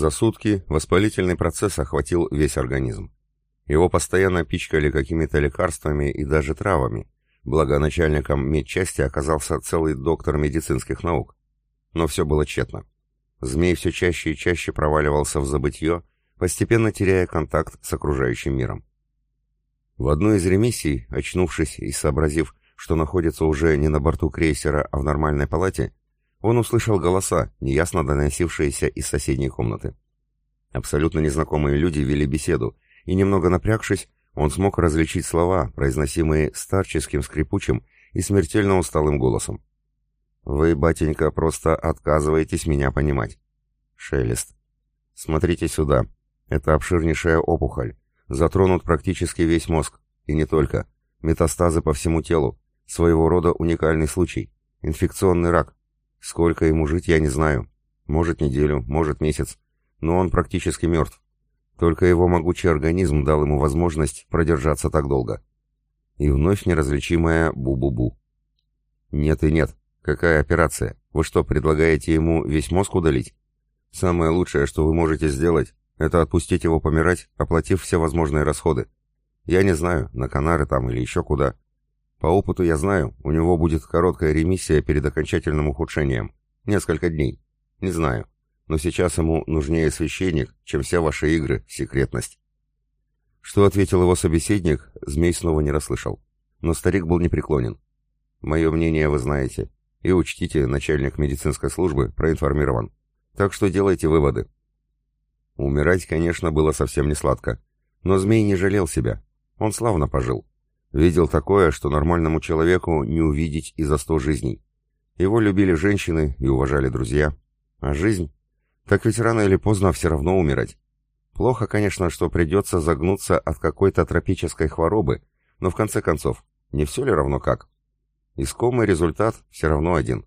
За сутки воспалительный процесс охватил весь организм. Его постоянно пичкали какими-то лекарствами и даже травами, благо начальником медчасти оказался целый доктор медицинских наук. Но все было тщетно. Змей все чаще и чаще проваливался в забытье, постепенно теряя контакт с окружающим миром. В одной из ремиссий, очнувшись и сообразив, что находится уже не на борту крейсера, а в нормальной палате, он услышал голоса, неясно доносившиеся из соседней комнаты. Абсолютно незнакомые люди вели беседу, и немного напрягшись, он смог различить слова, произносимые старческим скрипучим и смертельно усталым голосом. «Вы, батенька, просто отказываетесь меня понимать». Шелест. «Смотрите сюда. Это обширнейшая опухоль. Затронут практически весь мозг. И не только. Метастазы по всему телу. Своего рода уникальный случай. Инфекционный рак. Сколько ему жить, я не знаю. Может, неделю, может, месяц. Но он практически мертв. Только его могучий организм дал ему возможность продержаться так долго. И вновь неразличимая бу-бу-бу. Нет и нет. Какая операция? Вы что, предлагаете ему весь мозг удалить? Самое лучшее, что вы можете сделать, это отпустить его помирать, оплатив все возможные расходы. Я не знаю, на Канары там или еще куда. По опыту я знаю, у него будет короткая ремиссия перед окончательным ухудшением. Несколько дней. Не знаю. Но сейчас ему нужнее священник, чем все ваши игры секретность. Что ответил его собеседник, змей снова не расслышал. Но старик был непреклонен. Мое мнение вы знаете. И учтите, начальник медицинской службы проинформирован. Так что делайте выводы. Умирать, конечно, было совсем не сладко. Но змей не жалел себя. Он славно пожил. Видел такое, что нормальному человеку не увидеть и за сто жизней. Его любили женщины и уважали друзья. А жизнь? Так ведь рано или поздно все равно умирать. Плохо, конечно, что придется загнуться от какой-то тропической хворобы, но в конце концов, не все ли равно как? Искомый результат все равно один.